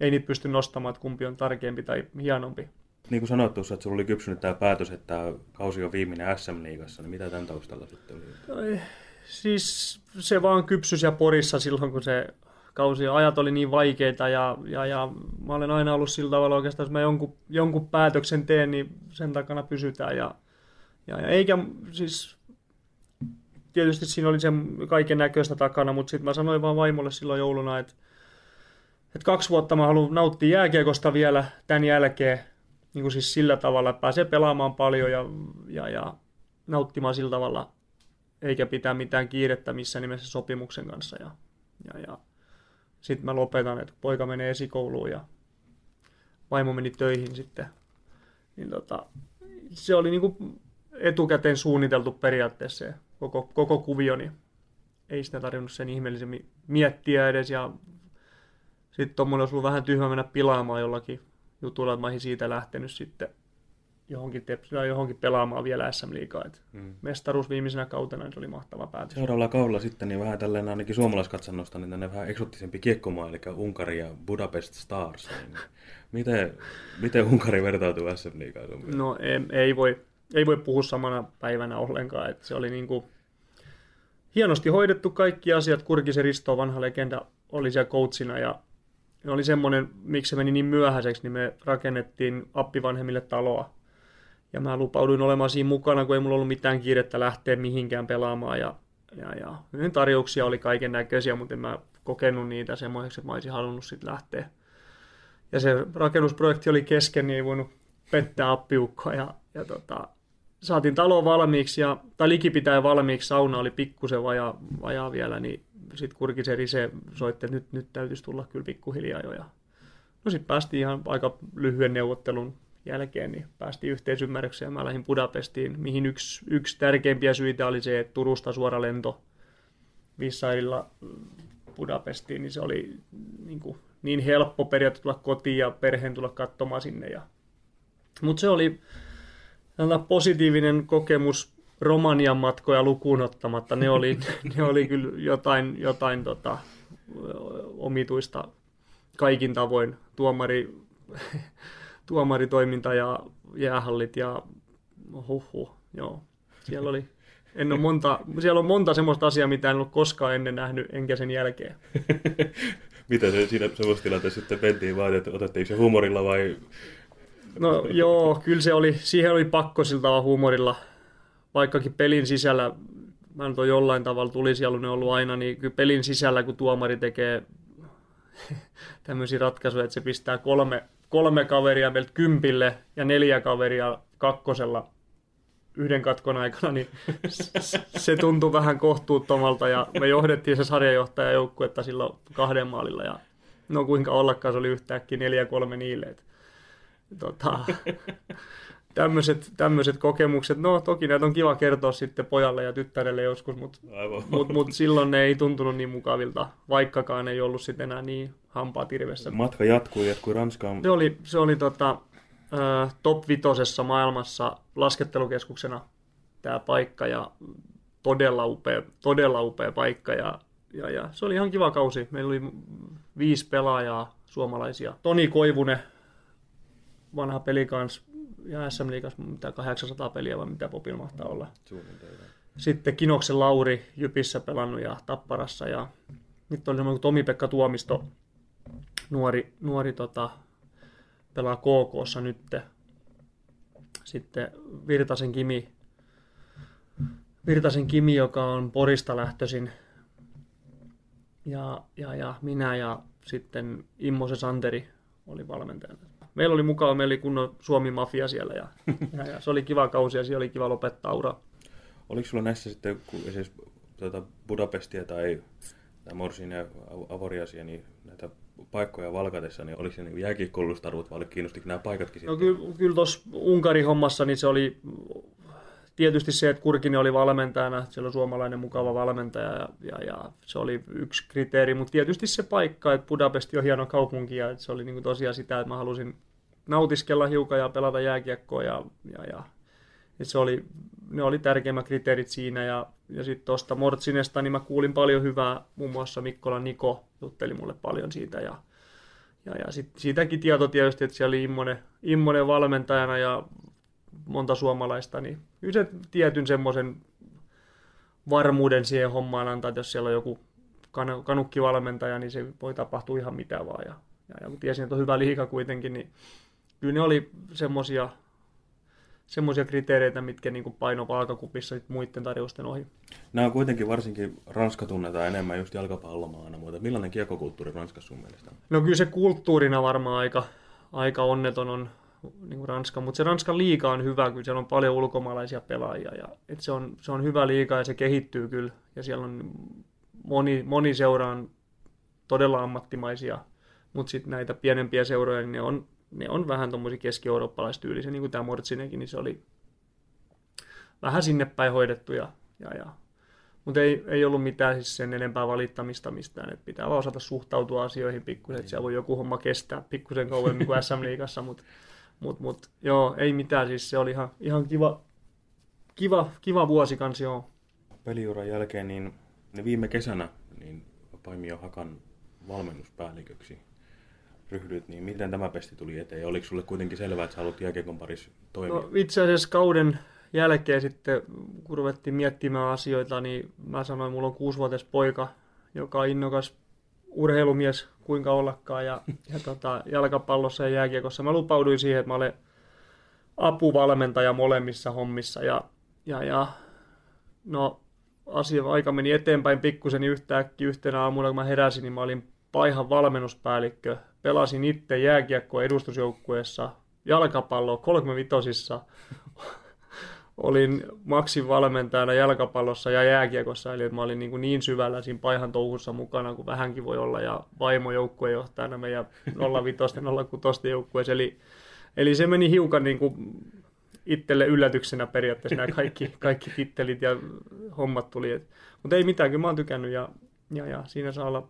ei niitä pysty nostamaan, että kumpi on tärkeämpi tai hienompi. Niin kuin sanoit tuossa, että sulla oli kypsynyt tämä päätös, että kausi on viimeinen SM-liigassa, niin mitä tämän taustalla sitten oli? Siis se vaan kypsys ja porissa silloin, kun se kausi ajat oli niin vaikeita ja, ja, ja mä olen aina ollut sillä tavalla oikeastaan, jos mä jonkun, jonkun päätöksen teen, niin sen takana pysytään. Ja, ja, ja eikä siis, tietysti siinä oli se kaiken näköistä takana, mutta sitten mä sanoin vaan vaimolle silloin jouluna, että, että kaksi vuotta mä haluan nauttia jääkiekosta vielä tämän jälkeen, niin kuin siis sillä tavalla, että pääsee pelaamaan paljon ja, ja, ja nauttimaan sillä tavalla, eikä pitää mitään kiirettä missään nimessä sopimuksen kanssa. Ja, ja, ja sitten mä lopetan, että poika menee esikouluun ja vaimo meni töihin sitten. Niin tota, se oli niinku etukäteen suunniteltu periaatteessa koko, koko kuvio, niin ei sitä tarvinnut sen ihmeellisemmin miettiä edes. Ja sitten tuommoinen olisi ollut vähän tyhmä mennä pilaamaan jollakin jutulla, että mä siitä lähtenyt sitten johonkin, tepsillä, johonkin pelaamaan vielä SM Liigaa. Mm. Mestaruus viimeisenä kautena niin se oli mahtava päätös. Seuraavalla kaudella sitten niin vähän tälleen ainakin suomalaiskatsannosta niin tänne vähän eksoottisempi kiekkomaa, eli Unkari ja Budapest Stars. Niin miten, miten Unkari vertautuu SM Liigaan? No ei, ei, voi, ei voi puhua samana päivänä ollenkaan. Että se oli niin kuin hienosti hoidettu kaikki asiat. Kurkisen Risto, vanha legenda, oli siellä coachina ja oli semmoinen, miksi se meni niin myöhäiseksi, niin me rakennettiin appivanhemmille taloa ja mä lupauduin olemaan siinä mukana, kun ei mulla ollut mitään kiirettä lähteä mihinkään pelaamaan. Ja, ja, ja tarjouksia oli kaiken näköisiä, mutta en mä kokenut niitä semmoiseksi, että mä olisin halunnut sitten lähteä. Ja se rakennusprojekti oli kesken, niin ei voinut pettää appiukkoa. Ja, ja tota, saatiin talo valmiiksi, ja, tai likipitää valmiiksi, sauna oli pikkusen vajaa, vajaa vielä, niin sitten Kurkisen Rise soitti, että nyt, nyt täytyisi tulla kyllä pikkuhiljaa jo. Ja, no sitten päästiin ihan aika lyhyen neuvottelun jälkeen niin päästiin yhteisymmärrykseen ja mä lähdin Budapestiin, mihin yksi, yksi tärkeimpiä syitä oli se, että Turusta suora lento Vissairilla Budapestiin, niin se oli niin, kuin, niin helppo periaatteessa tulla kotiin ja perheen tulla katsomaan sinne. Ja... Mutta se oli positiivinen kokemus Romanian matkoja lukuun ottamatta. Ne oli, ne oli kyllä jotain, jotain tota, omituista kaikin tavoin. Tuomari tuomaritoiminta ja jäähallit ja huhhuh, joo. Siellä oli, en ole monta, siellä on monta semmoista asiaa, mitä en ole koskaan ennen nähnyt, enkä sen jälkeen. mitä se siinä semmoista tilanteessa sitten mentiin vaan, että otettiin se huumorilla vai? No joo, kyllä se oli, siihen oli pakko siltä huumorilla, vaikkakin pelin sisällä, mä nyt jollain tavalla tulisijalunen ollut aina, niin kyllä pelin sisällä, kun tuomari tekee tämmöisiä ratkaisuja, että se pistää kolme kolme kaveria meiltä kympille ja neljä kaveria kakkosella yhden katkon aikana, niin se tuntui vähän kohtuuttomalta ja me johdettiin se sarjajohtajajoukkuetta silloin kahden maalilla ja no kuinka ollakaan se oli yhtäkkiä neljä kolme niille. Et, tota, tämmöiset, tämmöiset kokemukset, no toki näitä on kiva kertoa sitten pojalle ja tyttärelle joskus, mutta mut, mut silloin ne ei tuntunut niin mukavilta, vaikkakaan ei ollut sitten enää niin hampaa tirvessä. Matka jatkui, jatkui Ranskaan. Se oli, se oli tota, top vitosessa maailmassa laskettelukeskuksena tämä paikka ja todella upea, todella upea paikka ja, ja, ja, se oli ihan kiva kausi. Meillä oli viisi pelaajaa suomalaisia. Toni Koivunen, vanha pelikans ja SM Liigas mitä 800 peliä vai mitä Popil mahtaa olla. Sitten Kinoksen Lauri Jypissä pelannut ja Tapparassa ja nyt oli semmoinen Tomi-Pekka Tuomisto, nuori, nuori tota, pelaa KKssa nyt. Sitten Virtasen Kimi, Virtasen Kimi, joka on Porista lähtöisin. Ja, ja, ja minä ja sitten Immosen Santeri oli valmentajana. Meillä oli mukaan, meillä oli kunnon Suomi-mafia siellä ja, ja, ja, se oli kiva kausi ja siellä oli kiva lopettaa ura. Oliko sulla näissä sitten, kun siis tuota Budapestia tai, tai Morsin ja Avoriasia, niin näitä paikkoja valkatessa, niin oliko se niin jääkiekkoilustarvot vai kiinnostiko nämä paikatkin no sitten? No kyllä, kyllä tuossa Unkarin hommassa niin se oli tietysti se, että Kurkini oli valmentajana, siellä on suomalainen mukava valmentaja ja, ja, ja se oli yksi kriteeri, mutta tietysti se paikka, että Budapesti on hieno kaupunki ja että se oli niin kuin tosiaan sitä, että mä halusin nautiskella hiukan ja pelata jääkiekkoa ja, ja, ja että se oli, ne oli tärkeimmät kriteerit siinä ja, ja sitten tuosta Mortsinesta niin mä kuulin paljon hyvää, muun muassa Mikkola Niko jutteli mulle paljon siitä ja, ja, ja sit, siitäkin tieto tietysti, että siellä oli Immonen, Immonen valmentajana ja monta suomalaista, niin kyllä se tietyn semmoisen varmuuden siihen hommaan antaa, että jos siellä on joku kan- kanukkivalmentaja, niin se voi tapahtua ihan mitä vaan. Ja, ja, ja kun tiesin, että on hyvä liika kuitenkin, niin kyllä ne oli semmoisia semmoisia kriteereitä, mitkä niin paino palkakupissa muiden tarjousten ohi. Nämä on kuitenkin varsinkin Ranska tunnetaan enemmän just jalkapallomaana, mutta millainen kiekokulttuuri Ranskassa sun mielestä on? No kyllä se kulttuurina varmaan aika, aika onneton on niin kuin Ranska, mutta se Ranskan liiga on hyvä, kun siellä on paljon ulkomaalaisia pelaajia. Ja, et se, on, se on hyvä liiga ja se kehittyy kyllä. Ja siellä on moni, moni seura on todella ammattimaisia, mutta sitten näitä pienempiä seuroja, niin ne on, ne on vähän tuommoisia keski-eurooppalaistyylisiä, niin kuin tämä Mortsinenkin, niin se oli vähän sinne päin hoidettu. Ja, ja, ja. Mutta ei, ei ollut mitään siis sen enempää valittamista mistään, että pitää vaan osata suhtautua asioihin pikkusen, että siellä voi joku homma kestää pikkusen kauemmin kuin SM-liigassa, mutta mutta mut, joo, ei mitään, siis se oli ihan, ihan kiva, kiva, kiva vuosi kanssa, joo. Peliuran jälkeen, niin, niin viime kesänä niin Paimio Hakan valmennuspäälliköksi ryhdyt, niin miten tämä pesti tuli eteen? Oliko sulle kuitenkin selvää, että sä haluat jääkiekon parissa toimia? No, itse asiassa kauden jälkeen sitten, kun ruvettiin miettimään asioita, niin mä sanoin, että mulla on kuusivuotias poika, joka on innokas urheilumies kuinka ollakaan ja, ja tota, jalkapallossa ja jääkiekossa. Mä lupauduin siihen, että mä olen apuvalmentaja molemmissa hommissa ja, ja, ja no asia aika meni eteenpäin pikkusen yhtäkkiä yhtenä aamuna, kun mä heräsin, niin mä olin Paihan valmennuspäällikkö. Pelasin itse jääkiekkoa edustusjoukkueessa, jalkapalloa 35 olin Maxin valmentajana jalkapallossa ja jääkiekossa, eli mä olin niin, kuin niin syvällä siinä paihan touhussa mukana kuin vähänkin voi olla, ja vaimo joukkuejohtajana meidän 05 06 joukkueessa, eli, eli se meni hiukan niin kuin itselle yllätyksenä periaatteessa nämä kaikki, kaikki tittelit ja hommat tuli. mutta ei mitään, kyllä mä oon tykännyt ja, ja, ja siinä saa olla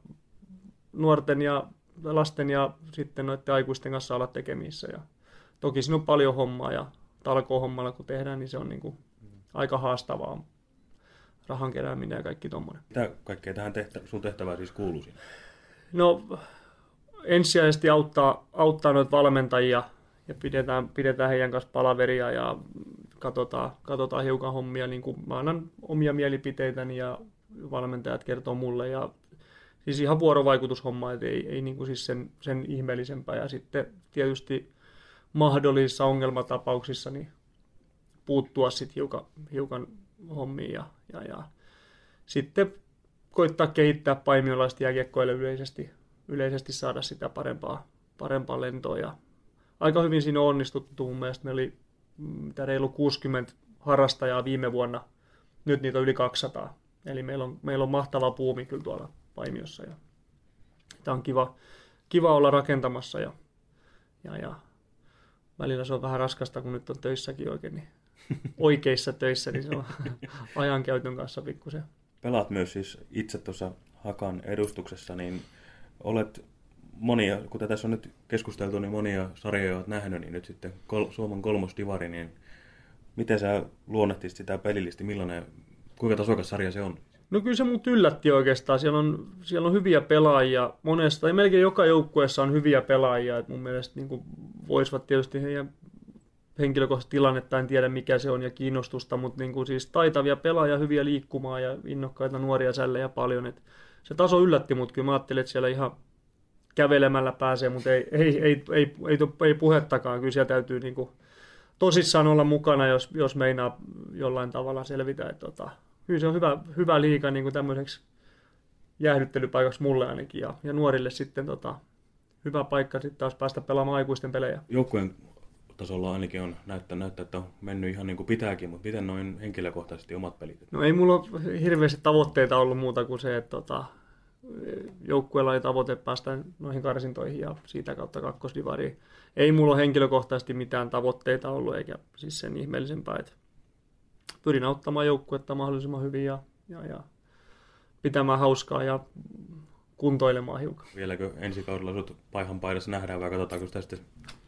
nuorten ja lasten ja sitten noiden aikuisten kanssa olla tekemissä. Ja toki siinä on paljon hommaa ja talkohommalla kun tehdään, niin se on niin kuin aika haastavaa rahan kerääminen ja kaikki tuommoinen. Mitä kaikkea tähän tehtä- sun tehtävään siis kuuluu siinä? No ensisijaisesti auttaa, auttaa noita valmentajia ja pidetään, pidetään heidän kanssa palaveria ja katsotaan, katsotaan hiukan hommia. Niin kuin mä annan omia mielipiteitäni ja valmentajat kertoo mulle ja siis ihan vuorovaikutushomma, että ei, ei niin kuin siis sen, sen ihmeellisempää. Ja sitten tietysti mahdollisissa ongelmatapauksissa niin puuttua sitten hiukan, hiukan hommiin ja, ja, ja sitten koittaa kehittää paimiolaista jääkiekkoille yleisesti, yleisesti saada sitä parempaa, parempaa lentoa. Ja aika hyvin siinä on onnistuttu mun mielestä. Meillä oli mitä reilu 60 harrastajaa viime vuonna. Nyt niitä on yli 200. Eli meillä on, meillä on mahtava puumi kyllä tuolla Paimiossa. Ja tämä on kiva, kiva olla rakentamassa ja, ja, ja välillä se on vähän raskasta, kun nyt on töissäkin oikein, niin oikeissa töissä, niin se on ajankäytön kanssa pikkusen. Pelaat myös siis itse tuossa Hakan edustuksessa, niin olet monia, kuten tässä on nyt keskusteltu, niin monia sarjoja olet nähnyt, niin nyt sitten kol- Suomen kolmosdivari, niin miten sä luonnehtisit sitä pelillisesti, millainen, kuinka tasokas sarja se on? No kyllä se mut yllätti oikeastaan. Siellä on, siellä on hyviä pelaajia monesta, tai melkein joka joukkueessa on hyviä pelaajia. Et mun mielestä niin voisivat tietysti heidän henkilökohtaista tilannetta, en tiedä mikä se on ja kiinnostusta, mutta niin kuin siis taitavia pelaajia, hyviä liikkumaa ja innokkaita nuoria sällejä paljon. Et se taso yllätti, mutta kyllä mä ajattelin, että siellä ihan kävelemällä pääsee, mutta ei, ei, ei, ei, ei, ei, ei puhettakaan. Kyllä siellä täytyy niin kuin tosissaan olla mukana, jos, jos meinaa jollain tavalla selvitä. Että tota, kyllä se on hyvä, hyvä liika niin kuin tämmöiseksi jäähdyttelypaikaksi mulle ainakin ja, ja nuorille sitten tota, hyvä paikka sitten taas päästä pelaamaan aikuisten pelejä. Joukkueen tasolla ainakin on näyttää, näyttää, että on mennyt ihan niin kuin pitääkin, mutta miten noin henkilökohtaisesti omat pelit? No ei mulla ole hirveästi tavoitteita ollut muuta kuin se, että tota, joukkueella oli tavoite päästä noihin karsintoihin ja siitä kautta kakkosdivariin. Ei mulla ole henkilökohtaisesti mitään tavoitteita ollut, eikä siis sen ihmeellisempää, että pyrin auttamaan joukkuetta mahdollisimman hyvin ja, ja, ja pitämään hauskaa ja kuntoilemaan hiukan. Vieläkö ensi kaudella sut paihan paidassa nähdään vai katsotaanko sitä sitten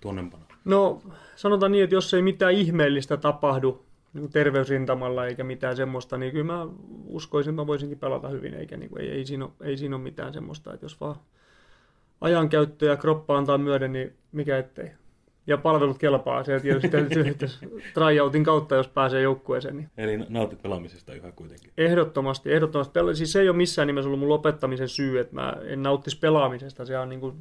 tuonnempana? No sanotaan niin, että jos ei mitään ihmeellistä tapahdu niin terveysrintamalla eikä mitään semmoista, niin kyllä mä uskoisin, että mä voisinkin pelata hyvin, eikä niin kuin, ei, ei, siinä ole, ei siinä ole mitään semmoista, että jos vaan ajankäyttö ja kroppa antaa myöden, niin mikä ettei. Ja palvelut kelpaa, se tietysti tryoutin kautta, jos pääsee joukkueeseen. Niin. Eli nautit pelaamisesta yhä kuitenkin? Ehdottomasti, ehdottomasti. Siis se ei ole missään nimessä ollut mun lopettamisen syy, että mä en nauttisi pelaamisesta. Se on niin kuin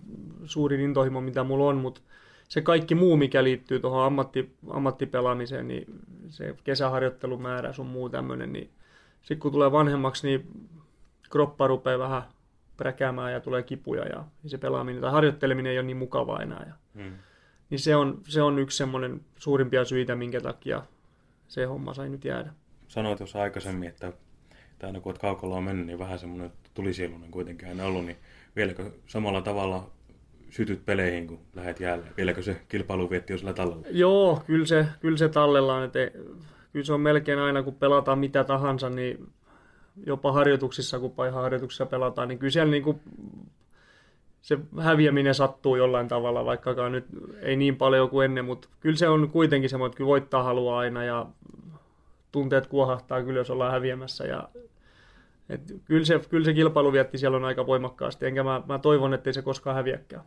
suurin intohimo, mitä mulla on, mutta se kaikki muu, mikä liittyy tuohon ammatti, ammattipelaamiseen, niin se kesäharjoittelumäärä sun muu tämmöinen, niin sitten kun tulee vanhemmaksi, niin kroppa rupeaa vähän präkäämään ja tulee kipuja ja se pelaaminen tai harjoitteleminen ei ole niin mukavaa enää. Ja, hmm. Niin se on, se on yksi semmoinen suurimpia syitä, minkä takia se homma sai nyt jäädä. Sanoit tuossa aikaisemmin, että, aina kun olet kaukolla on mennyt, niin vähän semmoinen tulisielunen kuitenkin aina ollut, niin vieläkö samalla tavalla sytyt peleihin, kun lähdet jäälle? Vieläkö se kilpailuvietti on sillä tallella? Joo, kyllä se, kyllä se tallellaan. Että kyllä se on melkein aina, kun pelataan mitä tahansa, niin jopa harjoituksissa, kun harjoituksissa pelataan, niin kyllä siellä niin kuin se häviäminen sattuu jollain tavalla, vaikkakaan nyt ei niin paljon kuin ennen, mutta kyllä se on kuitenkin semmoinen, että kyllä voittaa haluaa aina ja tunteet kuohahtaa kyllä, jos ollaan häviämässä ja et kyllä, se, kyllä se kilpailuvietti siellä on aika voimakkaasti, enkä mä, mä toivon, ettei se koskaan häviäkään.